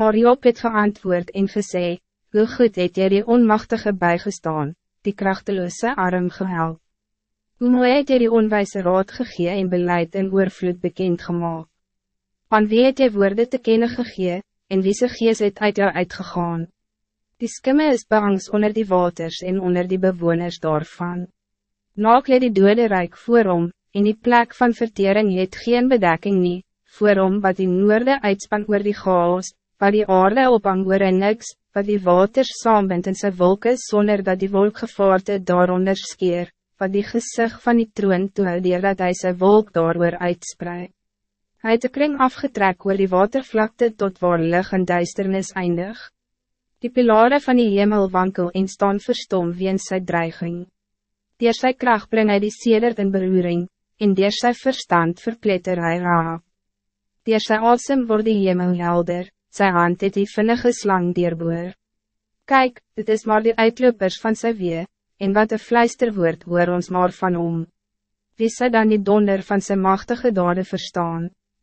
Maar Job het geantwoord en gesê, hoe goed het jy die onmachtige bijgestaan, die krachteloze arm gehelp. Hoe mooi het jy die onwijze raad gegee en beleid en oorvloed bekend gemaakt. Aan wie het jy woorde te kennen gegee, en wie se gees het uit jou uitgegaan. Die skimme is bangs onder die waters en onder die bewoners daarvan. Naak jy die dode rijk voor hom, en die plek van vertering het geen bedekking nie, voor hom wat die noorde uitspan oor die chaos, wat die aarde ophang oor en niks, wat die waters saambind in sy wolke sonder dat die wolkgevaarte daaronder skeer, wat die gezicht van die troon toehou dat hy sy wolk daar uitspreid. Hij het kring afgetrek oor die watervlakte tot waar lig en duisternis eindig. Die pilare van die hemel wankel en staan verstom weens sy dreiging. Deer sy kracht bring hy die sedert in beroering, en deer sy verstand verpletter hy raap. Deer sy asem word die hemel helder, Zijn hand het die vinnige slang dierboer. Kijk, dit is maar die uitlopers van sy wee, en wat een fluisterwoord hoor ons maar van om. Wie sy dan die donder van zijn machtige dade verstaan?